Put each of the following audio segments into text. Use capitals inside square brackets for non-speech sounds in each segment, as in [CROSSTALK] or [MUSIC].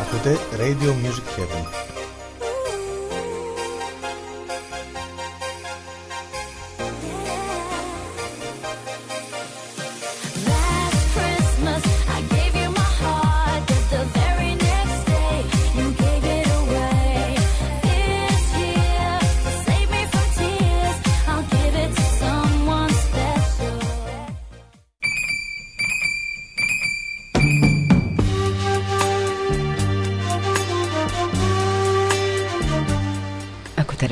Ακούτε Radio Music Heaven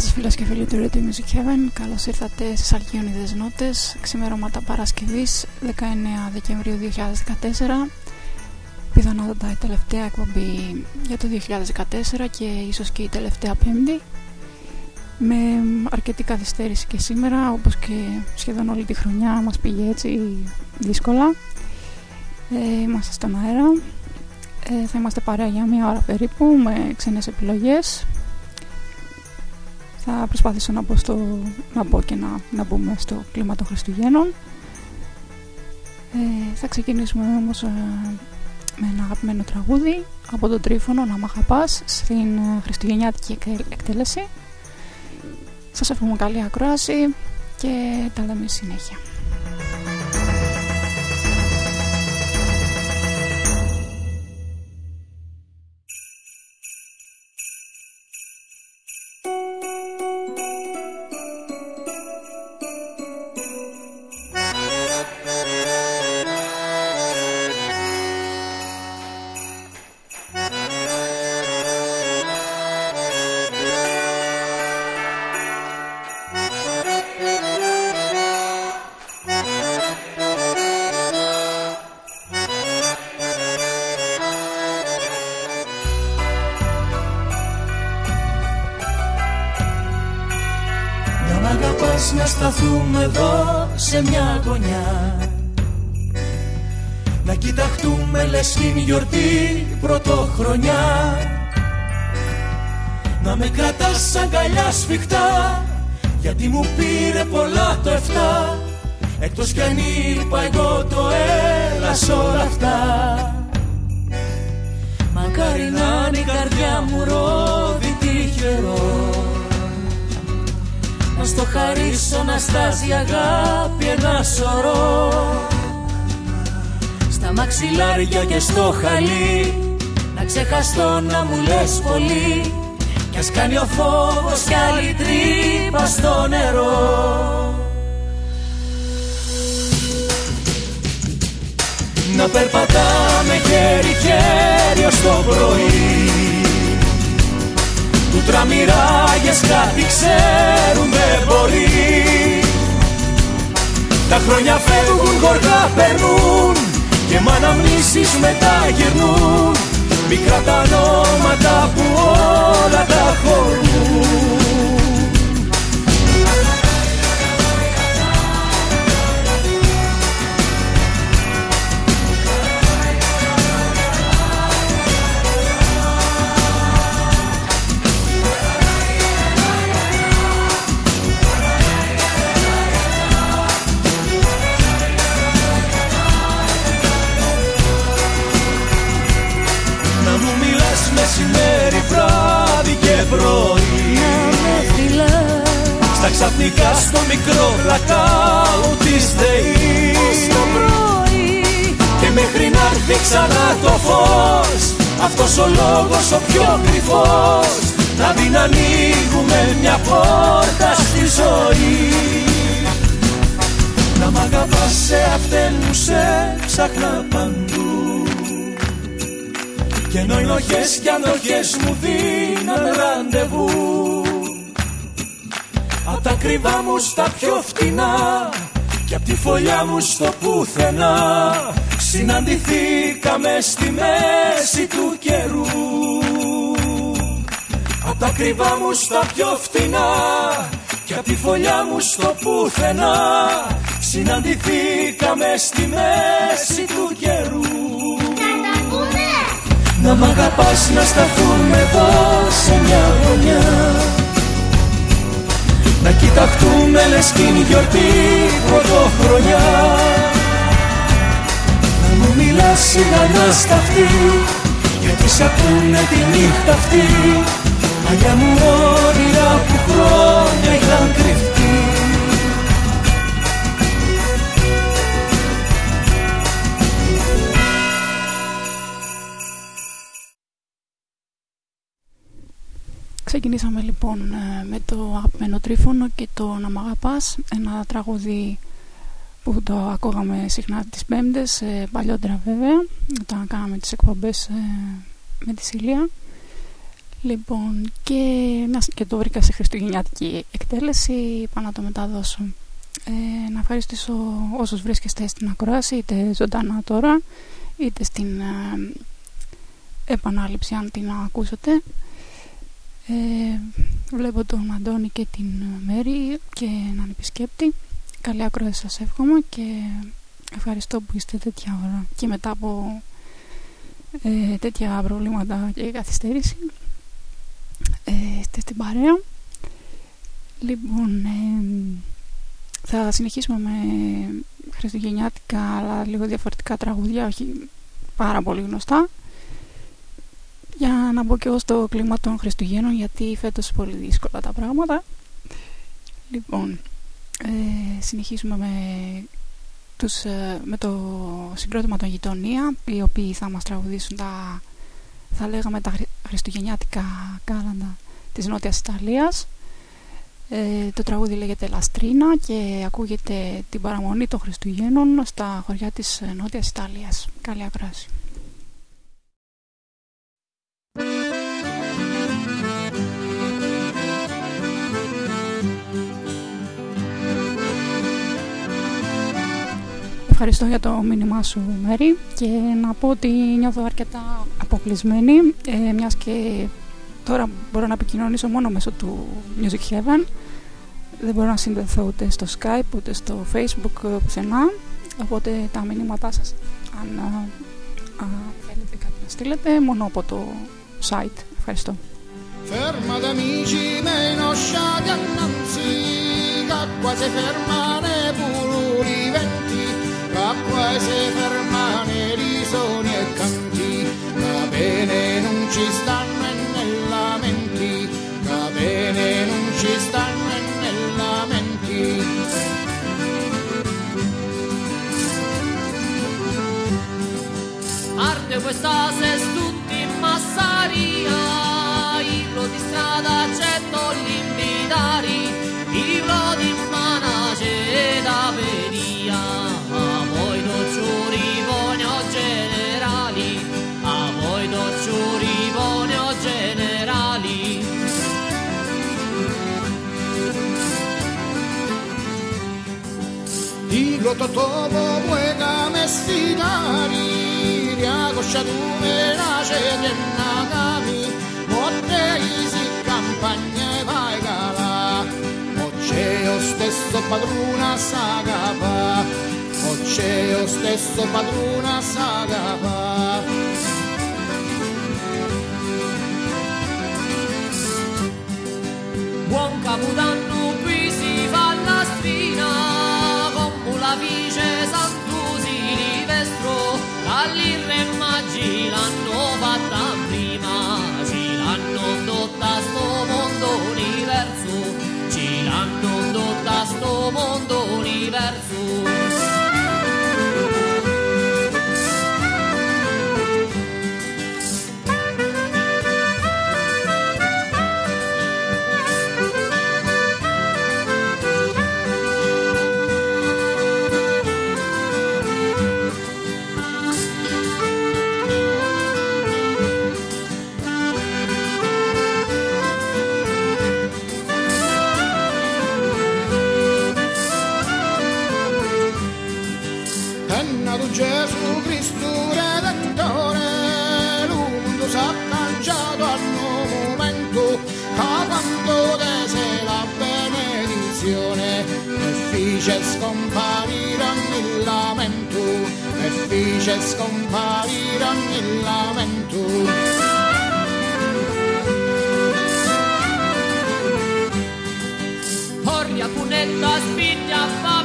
Γεια σας φίλες και φίλοι του Radio Music Heaven. Καλώς ήρθατε στις Αλκιονίδες Νότες Ξημερώματα Παρασκευής 19 Δεκεμβρίου 2014 Πιθανότατα η τελευταία εκπομπή για το 2014 και ίσως και η τελευταία πέμπτη. Με αρκετή καθυστέρηση και σήμερα όπως και σχεδόν όλη τη χρονιά μας πήγε έτσι δύσκολα. Ε, Είμαστε στον αέρα. Ε, Θα είμαστε παρέα για μία ώρα περίπου με ξένες επιλογές θα προσπαθήσω να, στο, να μπω και να, να μπούμε στο κλίμα των Χριστουγέννων. Ε, θα ξεκινήσουμε όμως ε, με ένα αγαπημένο τραγούδι από τον Τρίφωνο «Να μ' αγαπάς» στην ε, χριστουγεννιάτικη εκτέλεση. Σας εύχομαι καλή ακρόαση και τα λέμε συνέχεια. να σταθούμε εδώ σε μια γωνιά. Να κοιταχτούμε λες την γιορτή πρωτοχρονιά. Να με κρατάς καλιά σφιχτά Γιατί μου πήρε πολλά το εφτά. Εκτός κι αν είπα εγώ το έλας σ' όλα αυτά. Μακάρι να είναι η καρδιά μου ρόδι τυχερό χαρίσω να στάζει αγάπη ένα σωρό. Στα μαξιλάρια και στο χαλί Να ξεχαστώ να μου λες πολύ. Κι ας κάνει ο φόβος κι άλλη τρύπα στο νερό. Να περπατάμε χέρι-χέρι ως το πρωί του τραμμυράγες κάτι ξέρουν δεν μπορεί Τα χρόνια φεύγουν γοργά περνούν Και μ' αναμνήσεις μετά γυρνούν. Μικρά τα νόματα που όλα τα χωρούν στα πιο φτηνά. Και απ' τη φωλιά μου στο πουθενά Συναντηθήκαμε στη μέση του καιρού. Απ' τα κρυβά μου στα πιο φτηνά Και απ' τη φωλιά μου στο πουθενά Συναντηθήκαμε στη μέση του καιρού. Να μ' αγαπάς να σταθούμε εδώ σε μια γωνιά Να κοιταχτούμε λες κι είναι γιορτή πρωτοχρονιά. Να μου μιλάς σιγανά στα αυτή Γιατί σ' ακούνε τη νύχτα αυτή. Παλιά μου όνειρα που χρόνια είχαν κρυφτεί Ξεκινήσαμε λοιπόν ε, με το αγαπημένο τρίφωνο και το «Να μ' αγαπάς», ένα τραγούδι που το ακούγαμε συχνά τις πέμπτες, ε, παλιότερα βέβαια, όταν κάναμε τις εκπομπές ε, με τη Σιλία. Λοιπόν, και, και το βρήκα σε χριστουγεννιάτικη εκτέλεση, είπα να το μεταδώσω. Ε, να ευχαριστήσω όσους βρίσκεστε στην ακρόαση, είτε ζωντανά τώρα, είτε στην επανάληψη αν την ακούσετε. Ε, βλέπω τον Αντώνη και την Μέρη και έναν επισκέπτη. Καλή ακρόαση σας εύχομαι και ευχαριστώ που είστε τέτοια ώρα και μετά από ε, τέτοια προβλήματα και καθυστέρηση ε, είστε στην παρέα. Λοιπόν, ε, θα συνεχίσουμε με χριστουγεννιάτικα αλλά λίγο διαφορετικά τραγούδια, όχι πάρα πολύ γνωστά για να μπω και εγώ στο κλίμα των Χριστουγέννων γιατί φέτος πολύ δύσκολα τα πράγματα λοιπόν ε, συνεχίζουμε με, τους, ε, με το συγκρότημα των γειτονία οι οποίοι θα μας τραγουδήσουν τα θα λέγαμε τα χριστουγεννιάτικα κάλαντα της Νότιας Ιταλίας ε, το τραγούδι λέγεται Λαστρίνα και ακούγεται την παραμονή των Χριστουγέννων στα χωριά της Νότιας Ιταλίας. Καλή ακράση. Ευχαριστώ για το μήνυμά σου Μέρη και να πω ότι νιώθω αρκετά αποκλεισμένη ε, μιας και τώρα μπορώ να επικοινωνήσω μόνο μέσω του Music Heaven. Δεν μπορώ να συνδεθώ ούτε στο Skype ούτε στο Facebook πουθενά. Οπότε τα μηνύματά σας αν α, θέλετε κάτι να στείλετε μόνο από το site. Ευχαριστώ. Fermate amici miei non annanzi L'acqua si ferma nei puri venti paese fermane di sogni e canti, va bene non ci stanno e nella lamenti, va bene non ci stanno e nella lamenti. Arde questa sesta roto todo juega mesina ni de agosha tu vera jeje nada mi otte isi campagne vai gala oce o stesso padruna sagava oce o stesso padruna buon mistura d'attore, l'undo s'ha lanciato al momento, cavando di sé la benedizione, e fece scomparire ogni lamento, e fece scomparire ogni lamento. Porria punetta spinta a fare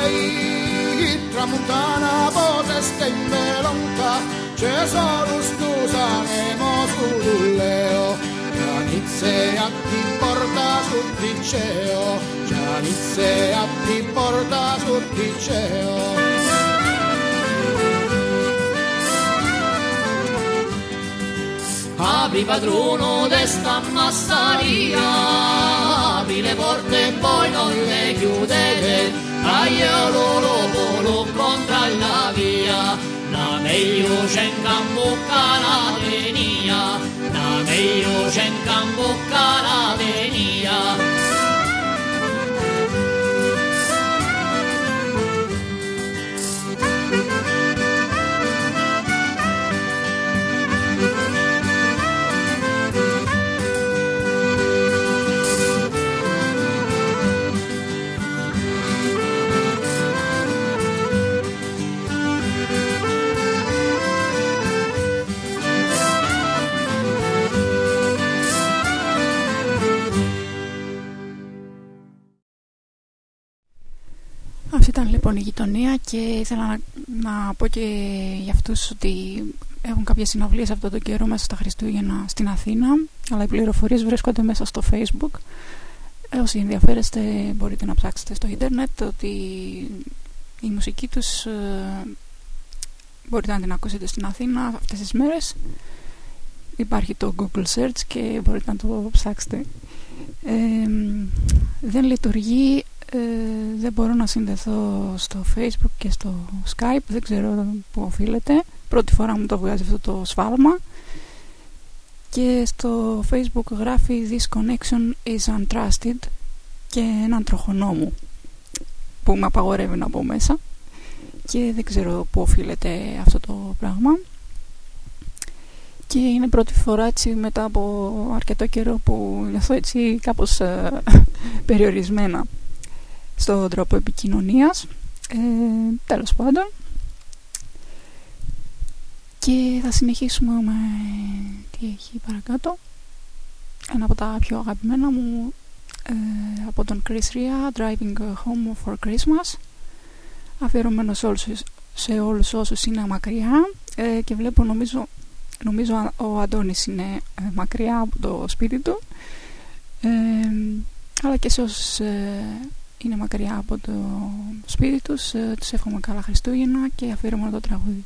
stei, tramontana pose stai melonca, c'è solo scusa nemo su leo, Gianizze a ti porta su liceo, Gianizze a ti porta su liceo. Apri padrono desta massaria, apri le porte e poi non le chiudete, taglialo loro contra la via, la meglio c'è in cambucca la venia, la meglio c'è in cambucca la venia. Λοιπόν η γειτονία και ήθελα να, να πω και για αυτούς ότι έχουν κάποιες συναυλίες αυτό τον καιρό μέσα στα Χριστούγεννα στην Αθήνα αλλά οι πληροφορίες βρίσκονται μέσα στο facebook. Ε, όσοι ενδιαφέρεστε μπορείτε να ψάξετε στο ίντερνετ ότι η μουσική τους ε, μπορείτε να την ακούσετε στην Αθήνα αυτές τις μέρες. Υπάρχει το Google Search και μπορείτε να το ψάξετε. Ε, δεν λειτουργεί ε, δεν μπορώ να συνδεθώ στο facebook και στο skype δεν ξέρω που οφείλεται. Πρώτη φορά μου το βγάζει αυτό το σφάλμα. Και στο facebook γράφει this connection is untrusted και έναν τροχονό μου που με απαγορεύει να μπω μέσα. Και δεν ξέρω που οφείλεται αυτό το πράγμα. Και είναι πρώτη φορά έτσι μετά από αρκετό καιρό που νιώθω έτσι κάπως ε, [LAUGHS] περιορισμένα στον τρόπο επικοινωνίας ε, τέλος πάντων. Και θα συνεχίσουμε με τι έχει παρακάτω. Ένα από τα πιο αγαπημένα μου ε, από τον Chris Ria Driving Home for Christmas. Αφιερωμένο σε όλους, σε όλους όσους είναι μακριά. Ε, και βλέπω νομίζω, νομίζω ο Αντώνης είναι ε, μακριά από το σπίτι του. Ε, αλλά και σε όσους είναι μακριά από το σπίτι τους τους εύχομαι καλά Χριστούγεννα και αφιερωμένο το τραγούδι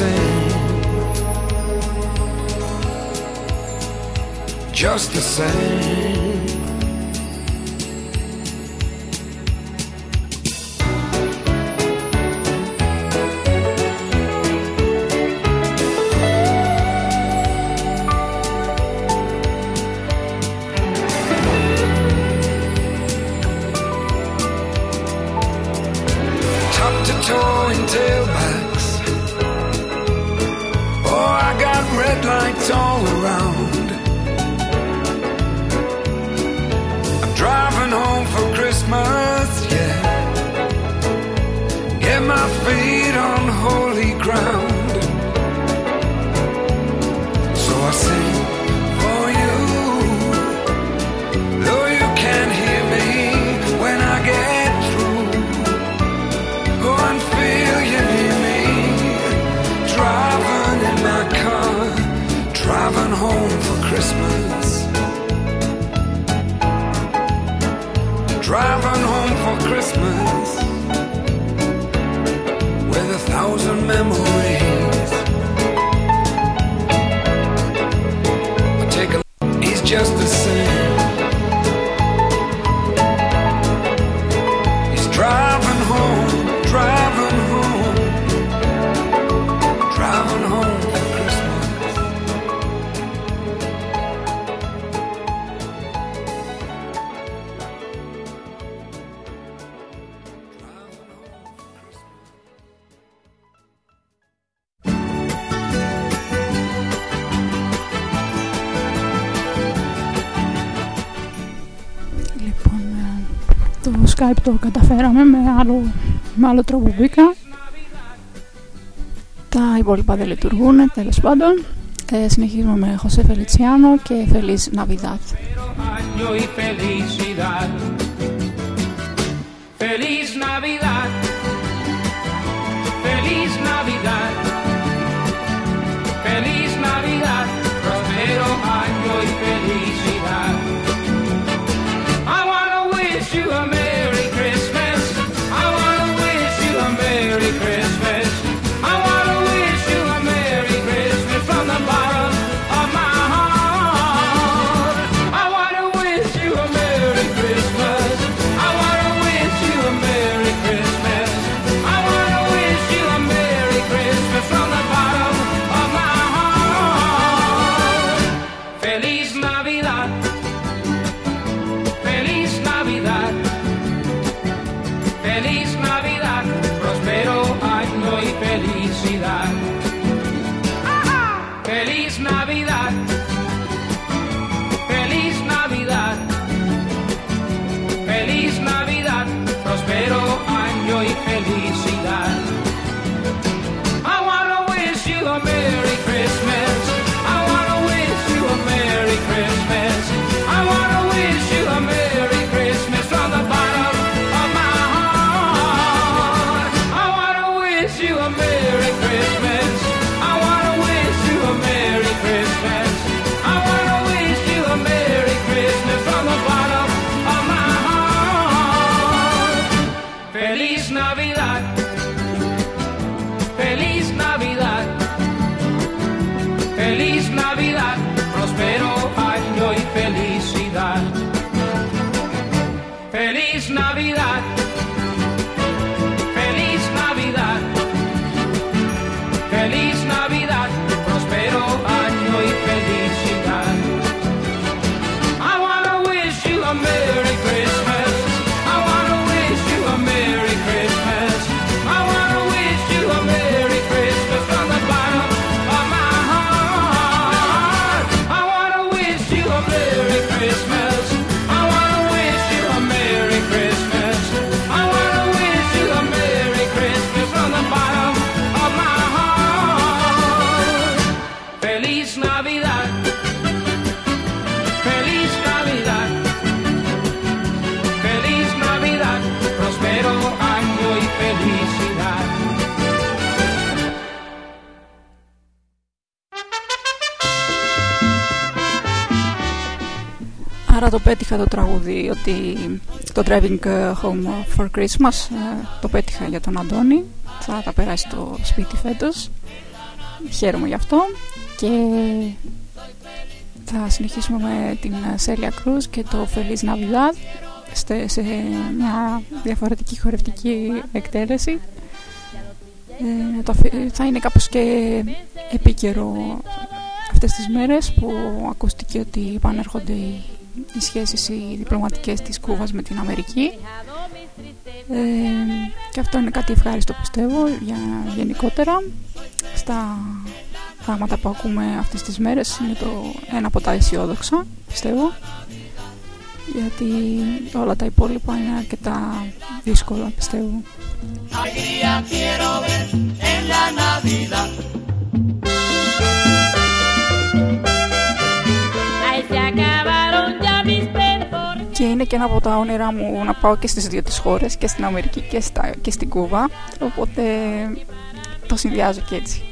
same. Just the same. Skype το καταφέραμε με άλλο, με άλλο τρόπο μπήκα. Τα υπόλοιπα δεν λειτουργούν, τέλος πάντων. Ε, συνεχίζουμε με Χωσέ Φελιτσιάνο και Feliz Navidad. año y felicidad. Feliz Navidad. Feliz Navidad. Feliz Navidad. Prospero año y felicidad. πέτυχα το τραγούδι ότι το Driving Home for Christmas ε, το πέτυχα για τον Αντώνη. Θα τα περάσει το σπίτι φέτος. Χαίρομαι γι' αυτό. Και θα συνεχίσουμε με την Σέλια Κρούς και το Feliz Navidad σε μια διαφορετική χορευτική εκτέλεση. Ε, θα είναι κάπως και επίκαιρο αυτές τις μέρες που ακούστηκε ότι επανέρχονται οι οι σχέσεις οι διπλωματικές της Κούβας με την Αμερική. Ε, και αυτό είναι κάτι ευχάριστο πιστεύω για γενικότερα. Στα πράγματα που ακούμε αυτές τις μέρες είναι το ένα από τα αισιόδοξα πιστεύω. Γιατί όλα τα υπόλοιπα είναι αρκετά δύσκολα πιστεύω. είναι και ένα από τα όνειρά μου να πάω και στις δύο τις χώρες, και στην Αμερική και, και στην Κούβα, οπότε το συνδυάζω και έτσι.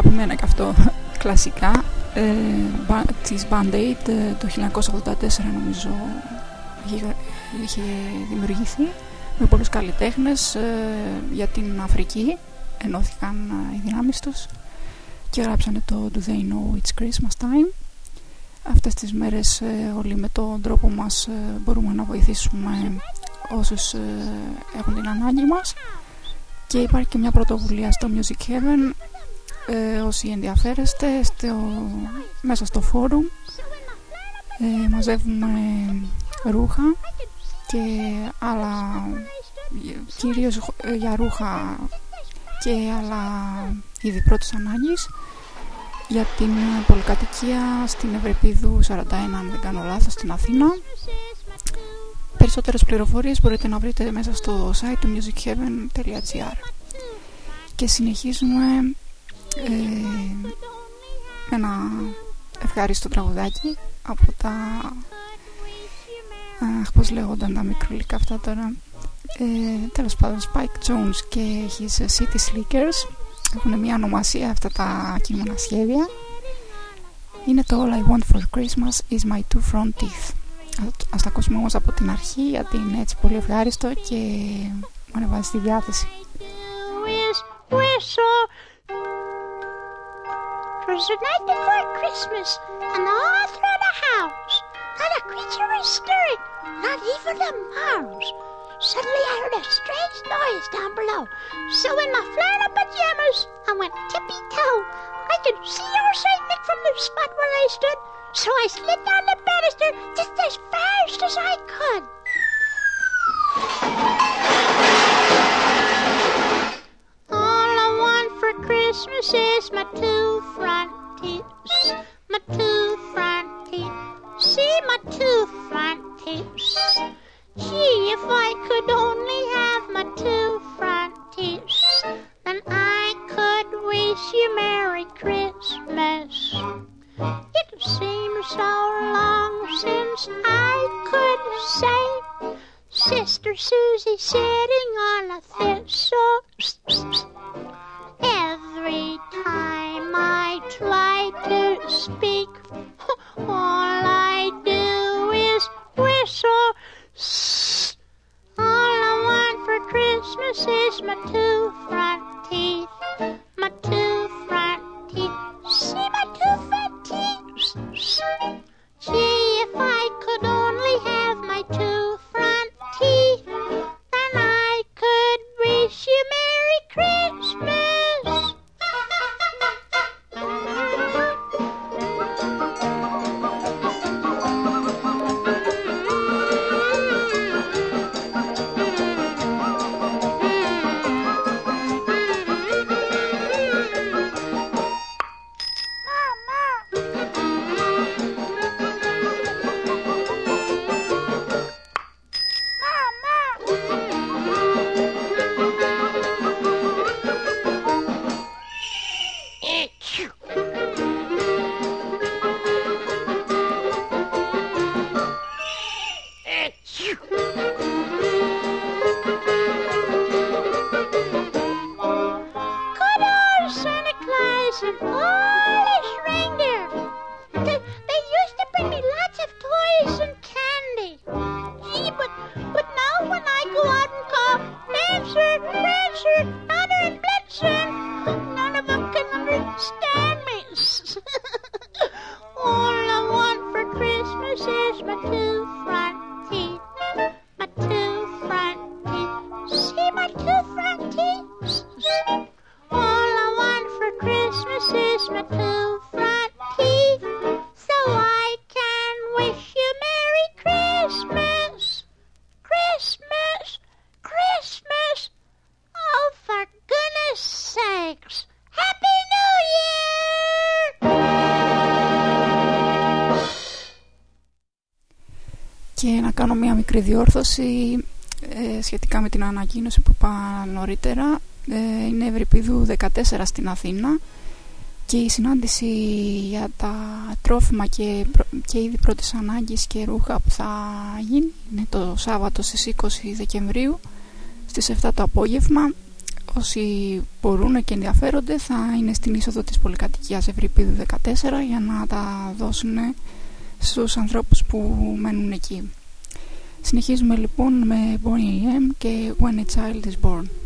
Αγαπημένα και αυτό [LAUGHS] κλασικά ε, της Band Aid ε, το 1984 νομίζω είχε, είχε δημιουργηθεί με πολλούς καλλιτέχνες ε, για την Αφρική ενώθηκαν ε, οι δυνάμεις τους και γράψανε το Do They Know It's Christmas Time. Αυτές τις μέρες ε, όλοι με τον τρόπο μας μπορούμε να βοηθήσουμε όσους έχουν την ανάγκη μας. Και υπάρχει και μια πρωτοβουλία στο Music Heaven ε, όσοι ενδιαφέρεστε στο, μέσα στο φόρουμ ε, μαζεύουμε ρούχα και άλλα κυρίως για ρούχα και άλλα είδη πρώτης ανάγκης. Για την πολυκατοικία στην Ευρεπίδου 41 αν δεν κάνω λάθος στην Αθήνα. Περισσότερες πληροφορίες μπορείτε να βρείτε μέσα στο site του musicheaven.gr και συνεχίζουμε ε, με ένα ευχάριστο τραγουδάκι από τα αχ πως λέγονταν τα μικρολικά αυτά τώρα. Ε, τέλος πάντων Spike Jones και his City Slickers έχουν μια ονομασία αυτά τα κείμενα σχέδια. Είναι το All I Want for Christmas is my two front teeth. Ας τα ακούσουμε όμως από την αρχή γιατί είναι έτσι πολύ ευχάριστο και μου ανεβάζει τη διάθεση. Twas the night before Christmas, and all through the house, not a creature was stirring, not even a mouse. Suddenly I heard a strange noise down below. So in my flannel pajamas, I went tippy-toe. I could see old St. Nick from the spot where I stood, so I slid down the banister just as fast as I could. Christmas is my two front teeth. My two front teeth. See my two front teeth. Gee, if I could only have my two front teeth, then I could wish you Merry Christmas. It seems so long since I could say Sister Susie sitting on a thistle. Every time I try to speak, all I do is whistle. All I want for Christmas is my two front teeth. My two front teeth. See my two front teeth? Gee, if I could only have my two front teeth, then I could wish you μικρή διόρθωση ε, σχετικά με την ανακοίνωση που είπα νωρίτερα. Ε, είναι Ευρυπίδου 14 στην Αθήνα και η συνάντηση για τα τρόφιμα και, προ- και είδη πρώτης ανάγκης και ρούχα που θα γίνει είναι το Σάββατο στις 20 Δεκεμβρίου στις 7 το απόγευμα όσοι μπορούν και ενδιαφέρονται θα είναι στην είσοδο της πολυκατοικίας Ευρυπίδου 14 για να τα δώσουν στους ανθρώπους που μένουν εκεί. Συνεχίζουμε λοιπόν με Bonnie M και When a Child is Born.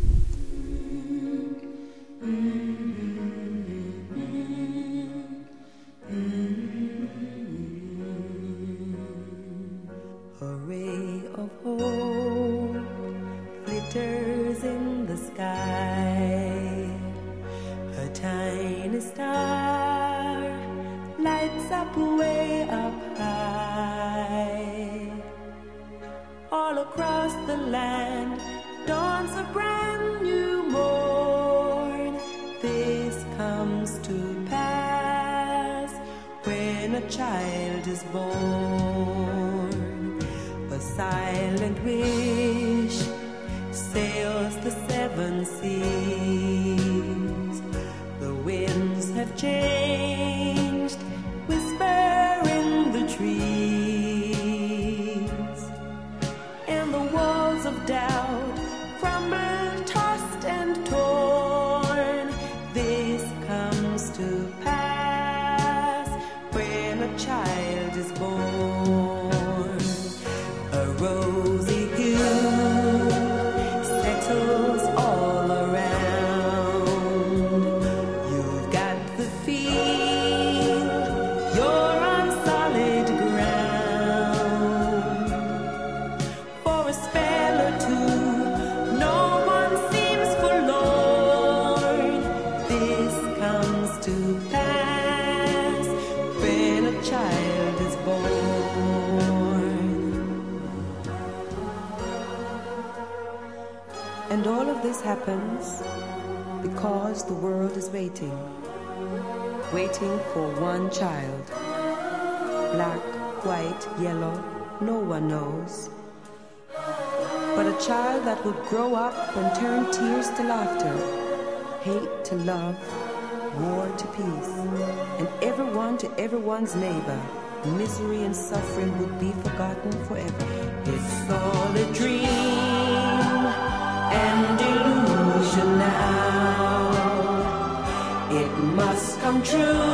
Is born. A silent wish sails the seven seas. The winds have changed, Waiting for one child. Black, white, yellow, no one knows. But a child that would grow up and turn tears to laughter, hate to love, war to peace, and everyone to everyone's neighbor. Misery and suffering would be forgotten forever. It's all true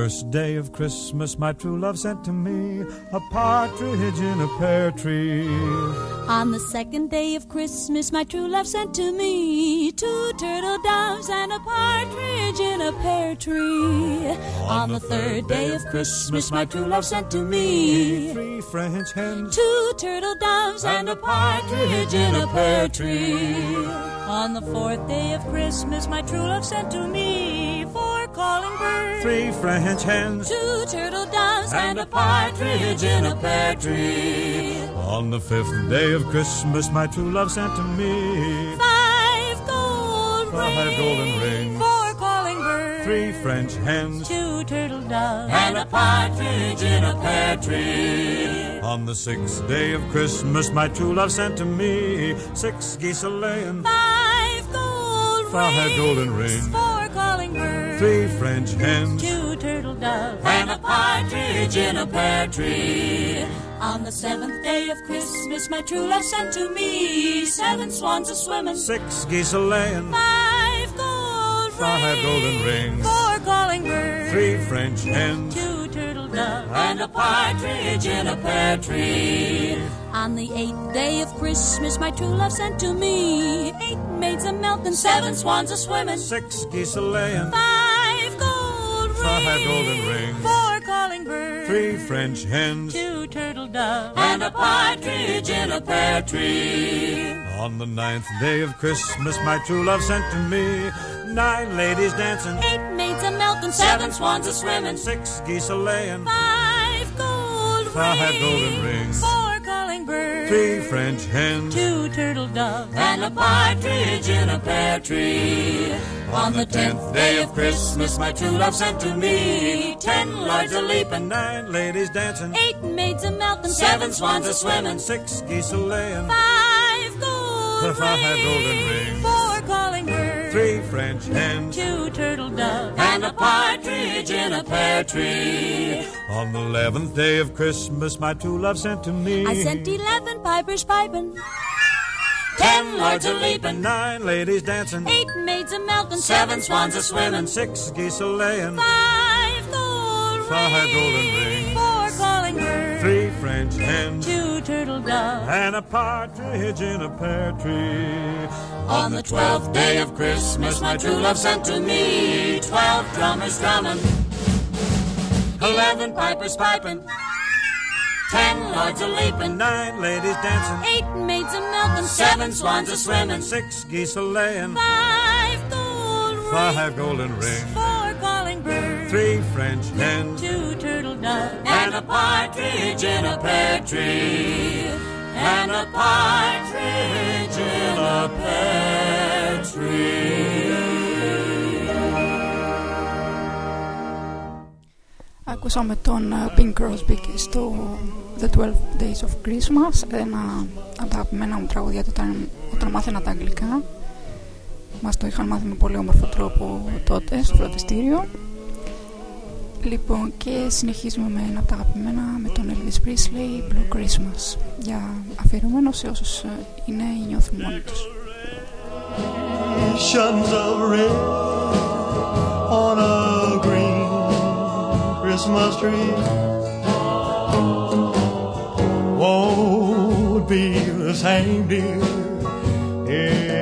first day of Christmas, my true love sent to me a partridge in a pear tree. On the second day of Christmas, my true love sent to me two turtle doves and a partridge in a pear tree. On the third day of Christmas, my true love sent to me three French hens, two turtle doves and a partridge in a pear tree. On the fourth day of Christmas, my true love sent to me four calling birds, three French hens, two turtle doves and a partridge in a pear tree. On the fifth day of Christmas, my true love sent to me Five gold five rings, golden rings, four calling birds, three French hens, two turtle doves, and a partridge in a pear tree. On the sixth day of Christmas, my true love sent to me six geese a laying, five gold five rings, golden rings, four calling birds, three French hens, two turtle doves, And a partridge in a pear tree. On the seventh day of Christmas, my true love sent to me seven swans a swimming, six geese a laying, five gold five rings, golden rings, four calling birds, three French hens, two turtle doves, And a partridge in a pear tree. On the eighth day of Christmas, my true love sent to me eight maids a milking, seven swans a swimming, six geese a laying, five gold rings, five golden rings, four calling birds, three French hens. two turtle doves, And a partridge in a pear tree. On the ninth day of Christmas, my true love sent to me nine ladies dancing, eight maids a milking, Seven swans a swimming. six geese a laying, five gold five rings, golden rings, four calling calling bird, three French hens, two turtle doves, and a partridge in a pear tree. On the tenth day of Christmas, my true love sent to me. Ten lords a leaping, nine ladies dancing, eight maids a milking, seven swans a swimming, six geese a laying, five gold [LAUGHS] five golden rings, four calling birds, three French hens, two turtle doves, and a partridge in a pear tree. On the eleventh day of Christmas, my true love sent to me. I sent eleven pipers piping, ten lords a leaping, nine ladies dancing, eight maids a milking, seven swans a swimming, six geese a laying, five gold five rings, golden three French two turtle doves, and a partridge in a pear tree. On the twelfth day of Christmas, my true love sent to me twelve drummers drumming, eleven pipers piping, ten lords a leaping, nine ladies dancing, eight maids a milking, seven swans a swimming, six geese a laying, five gold rings, five golden rings, four calling birds, three French hens, two turtle doves, and a partridge in a pear tree, and a partridge in a pear tree. Ακούσαμε τον ε, Pink Crosby και στο The 12 Days of Christmas ένα από τα αγαπημένα μου τραγούδια του όταν, όταν μάθαινα τα αγγλικά. Μας το είχαν μάθει με πολύ όμορφο τρόπο τότε στο φροντιστήριο Λοιπόν και συνεχίζουμε με ένα από τα αγαπημένα με τον Elvis Presley Blue Christmas. Για αφιερωμένο σε όσους ε, είναι ή νιώθουν μόνοι τους. Nations of red on a green Christmas tree won't be the same, dear, if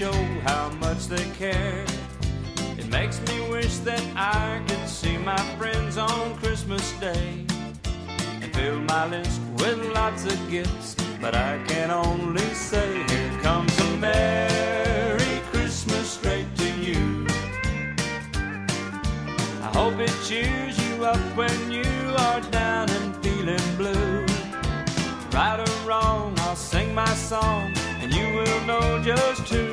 show how much they care. It makes me wish that I could see my friends on Christmas Day and fill my list with lots of gifts. But I can only say, here comes a Merry Christmas straight to you. I hope it cheers you up when you are down and feeling blue. Right or wrong, I'll sing my song, and you will know just who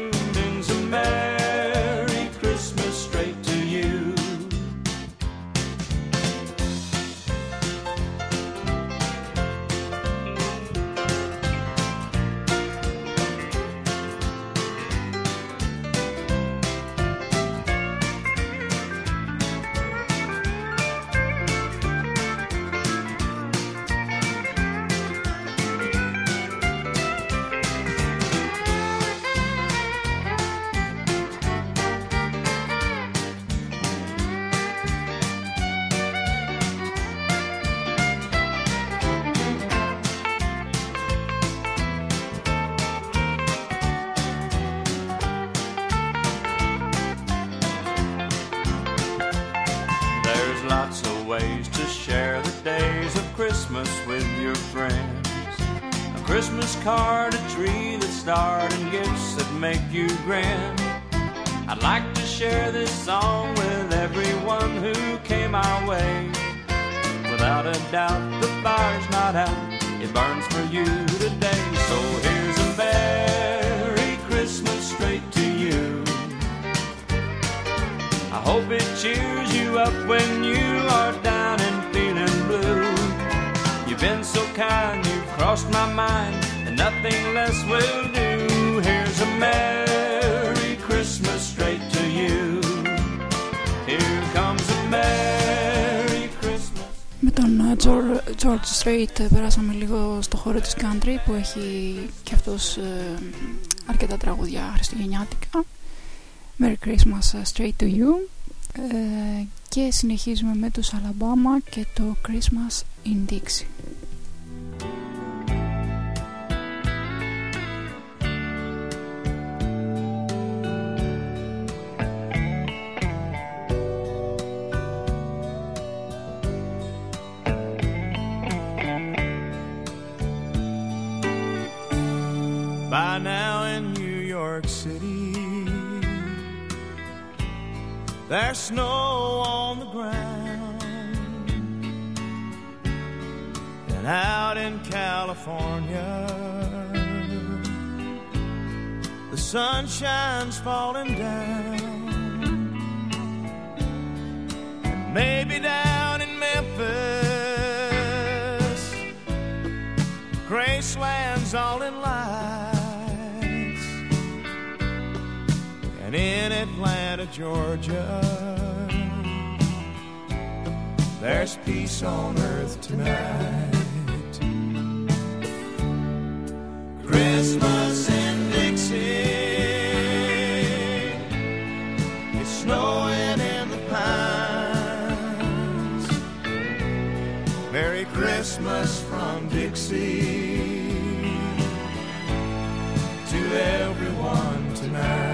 Without a doubt, the fire's not out, it burns for you today. So here's a Merry Christmas straight to you. I hope it cheers you up when you are down and feeling blue. You've been so kind, you've crossed my mind, and nothing less will do. Here's a Merry George, George Strait ε, περάσαμε λίγο στο χώρο της country που έχει και αυτός ε, αρκετά τραγούδια χριστουγεννιάτικα. Merry Christmas uh, Straight to You ε, και συνεχίζουμε με τους Alabama και το Christmas in Dixie. There's snow on the ground. And out in California, the sunshine's falling down. And maybe down in Memphis, Graceland's all in lights. And in Atlanta, Georgia, there's peace on earth tonight. Christmas in Dixie, it's snowing in the pines. Merry Christmas from Dixie to everyone tonight.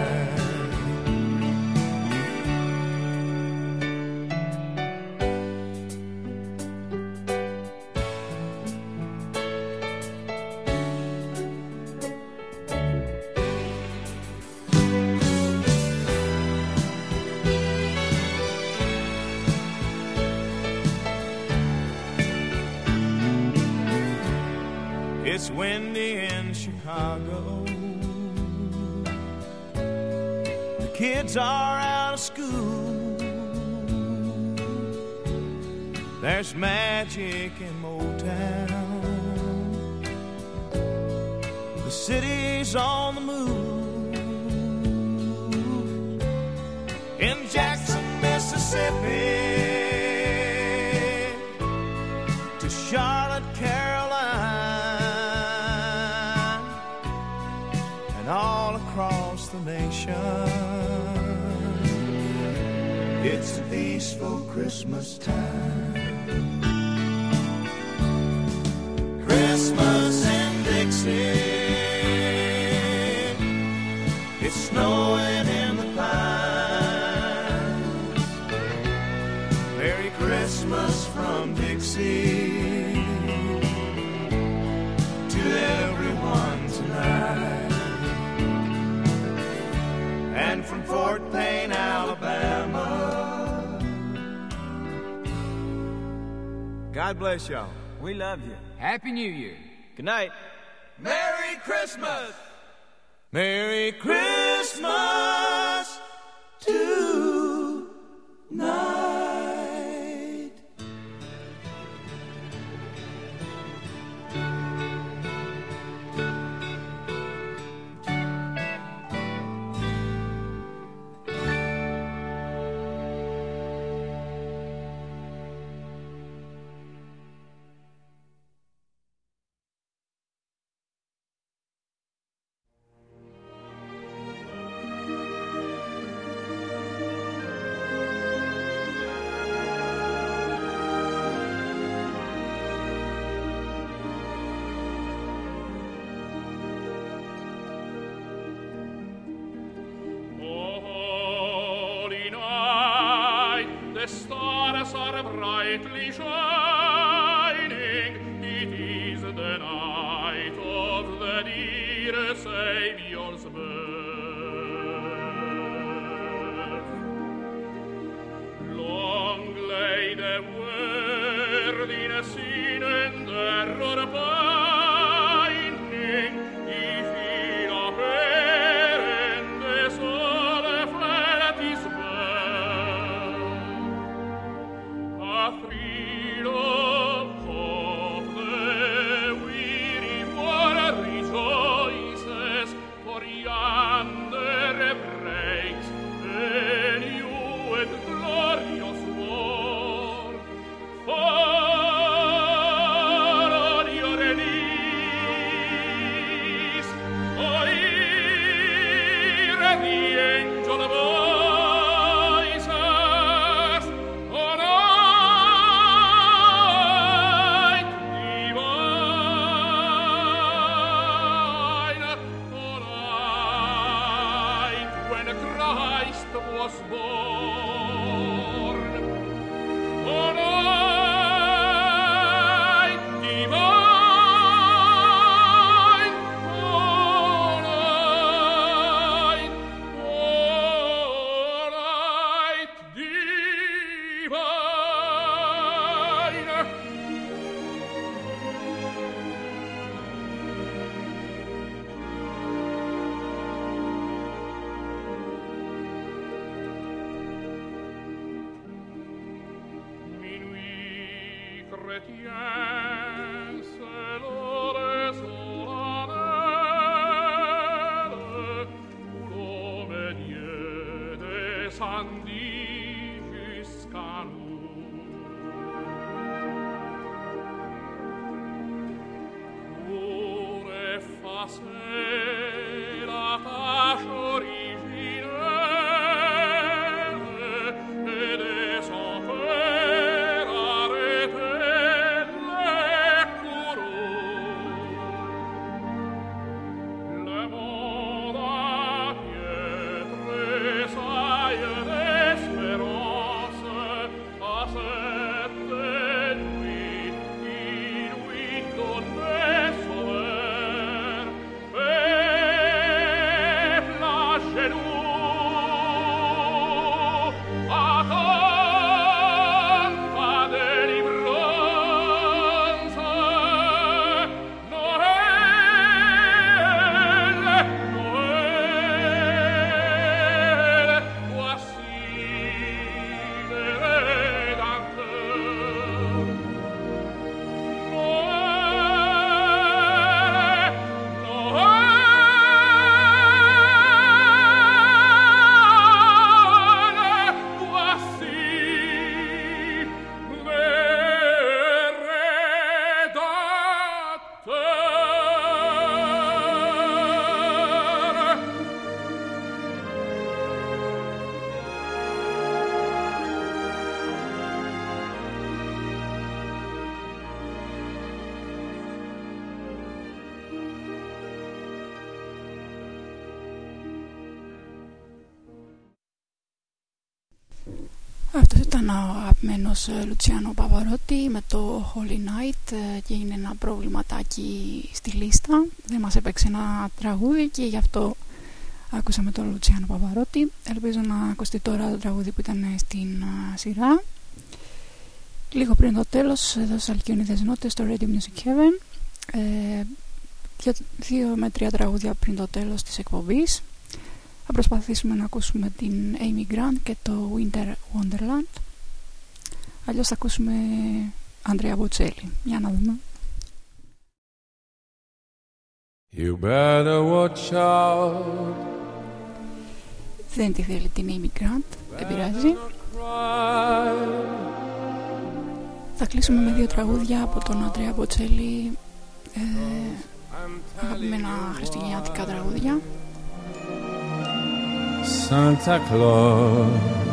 Kids are out of school. There's magic in Motown. The city's on the move. In Jackson, Mississippi, Christmas time. God bless y'all. We love you. Happy New Year. Good night. Merry Christmas. Merry Christmas to night. Ήταν ο αγαπημένος ε, Λουτσιάνο Παβαρότη με το Holy Night ε, και είναι ένα προβληματάκι στη λίστα. Δεν μας έπαιξε ένα τραγούδι και γι' αυτό άκουσαμε τον Λουτσιάνο Παβαρότη. Ελπίζω να ακουστεί τώρα το τραγούδι που ήταν στην ε, σειρά. Λίγο πριν το τέλος, εδώ στις Αλκιονίδες Νότες στο Radio Music Heaven. Ε, δύο, δύο με τρία τραγούδια πριν το τέλος της εκπομπής. Θα προσπαθήσουμε να ακούσουμε την Amy Grant και το Winter Wonderland. Αλλιώς θα ακούσουμε Ανδρέα Μποτσέλη. Για να δούμε. You better watch out. Δεν τη θέλει την Amy Grant, δεν πειράζει. Θα κλείσουμε με δύο τραγούδια από τον Ανδρέα Μποτσέλη. Ε, αγαπημένα χριστουγεννιάτικα τραγούδια. Santa Claus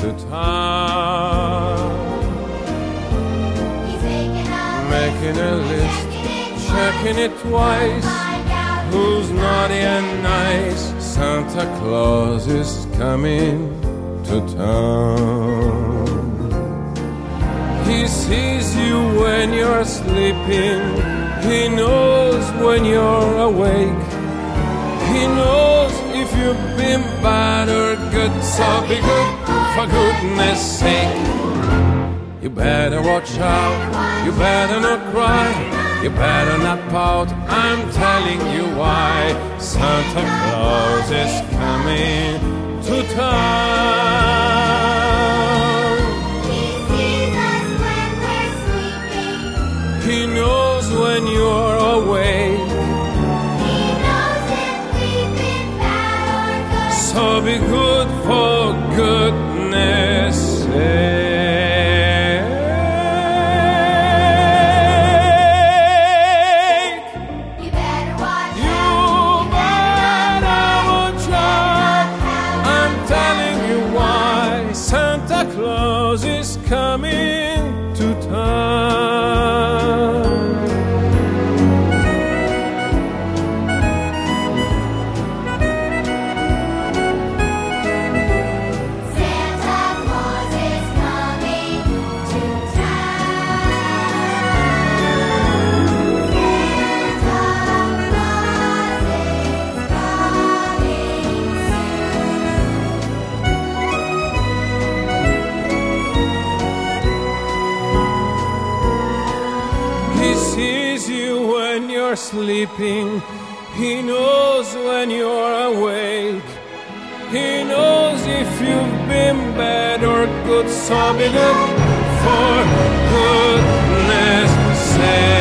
to town. Making a list, checking it twice. Who's naughty and nice? Santa Claus is coming to town. He sees you when you're sleeping. He knows when you're awake. He knows if you've been bad or good. So be good for goodness sake. You better watch out. You better not cry. You better not pout. I'm telling you why. Santa Claus is coming to town. He knows when you're awake. So be good for goodness Hey. Sleeping. He knows when you're awake. He knows if you've been bad or good. So be good for goodness sake.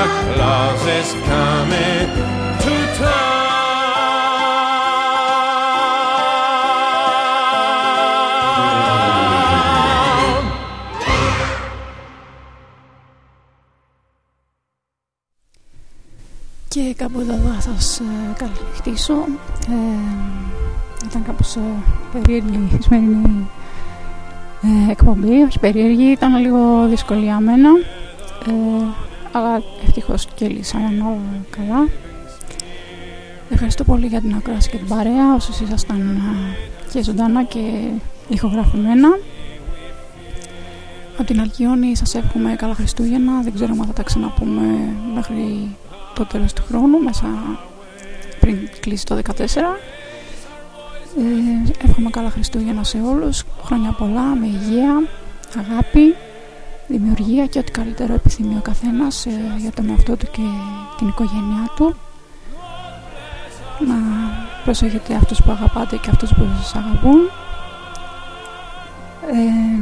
Santa Claus is coming to town. Και κάπου εδώ θα σας ε, καληνυχτήσω. Ε, ήταν κάπως ε, περίεργη η σημερινή ε, εκπομπή. Όχι περίεργη, ήταν λίγο δυσκολιαμένα. Ε, αλλά ευτυχώς και λύσαν όλα καλά. Ευχαριστώ πολύ για την ακρόαση και την παρέα, όσους ήσασταν ε, και ζωντανά και ηχογραφημένα. Από την Αλκιόνη σας εύχομαι καλά Χριστούγεννα. Δεν ξέρω αν θα τα ξαναπούμε μέχρι το τέλος του χρόνου, μέσα πριν κλείσει το 14. Ε, εύχομαι καλά Χριστούγεννα σε όλους, χρόνια πολλά, με υγεία, αγάπη, δημιουργία και ό,τι καλύτερο επιθυμεί ο καθένας ε, για τον εαυτό του και την οικογένειά του. Να προσέχετε αυτούς που αγαπάτε και αυτούς που σας αγαπούν. Ε,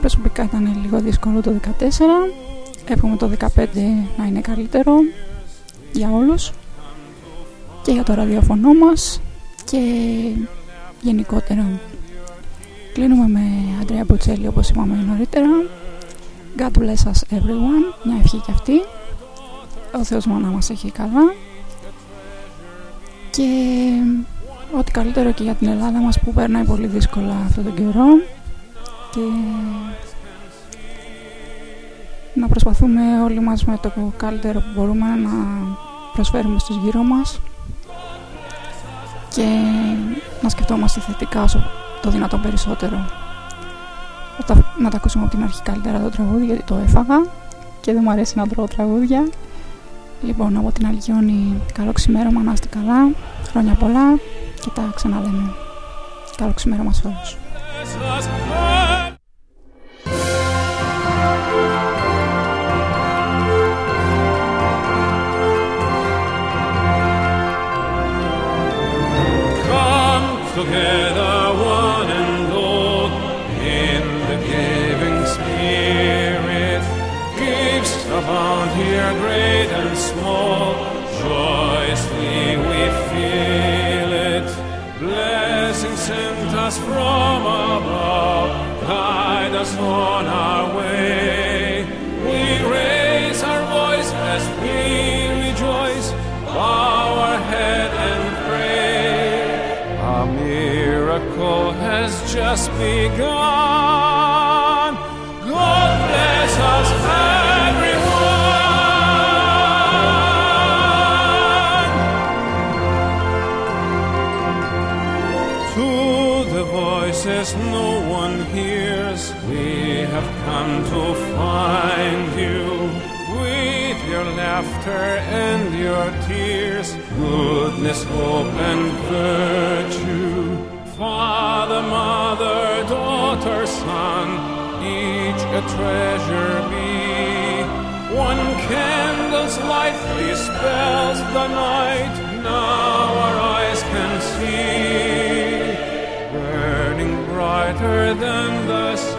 προσωπικά ήταν λίγο δύσκολο το 14. Εύχομαι το 15 να είναι καλύτερο για όλους και για το ραδιοφωνό μας και γενικότερα. Κλείνουμε με Αντρέα Μποτσέλη όπως είπαμε νωρίτερα. God bless us everyone. Μια ευχή και αυτή. Ο Θεός μόνο να μας έχει καλά. Και ό,τι καλύτερο και για την Ελλάδα μας που περνάει πολύ δύσκολα αυτόν τον καιρό. Και να προσπαθούμε όλοι μας με το καλύτερο που μπορούμε να προσφέρουμε στους γύρω μας και να σκεφτόμαστε θετικά όσο το δυνατόν περισσότερο. Να τα ακούσουμε από την αρχή καλύτερα το τραγούδι γιατί το έφαγα και δεν μου αρέσει να τρώω τραγούδια. Λοιπόν, από την Αλγιόνη καλό ξημέρωμα, να είστε καλά, χρόνια πολλά και τα ξαναδέμε. Καλό ξημέρωμα σε όλους. bells the night now our eyes can see, burning brighter than the sun.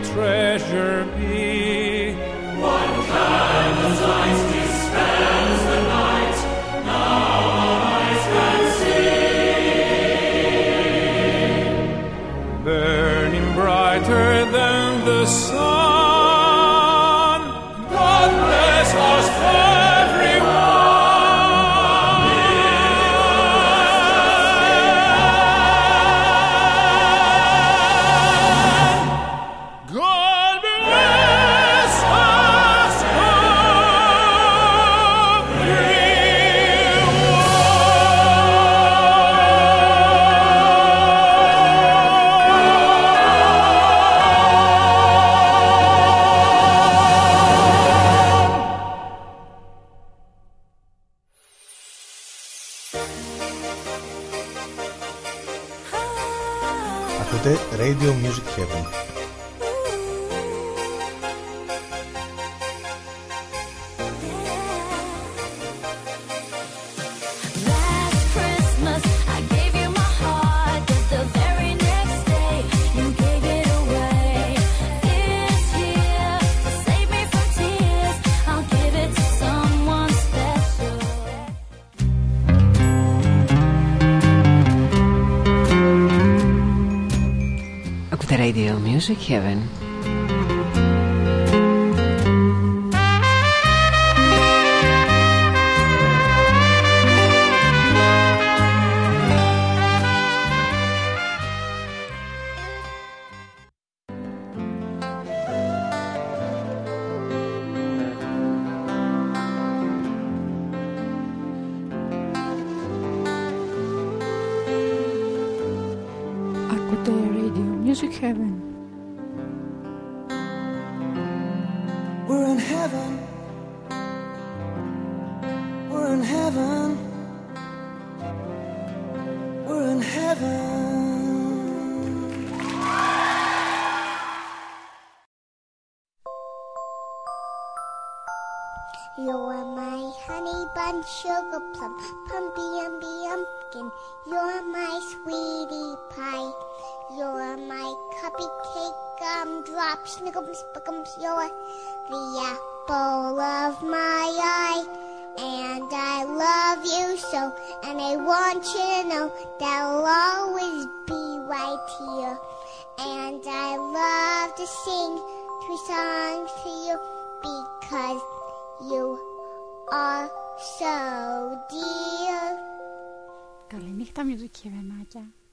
treasure be. One time the Music Heaven. music heaven. allá.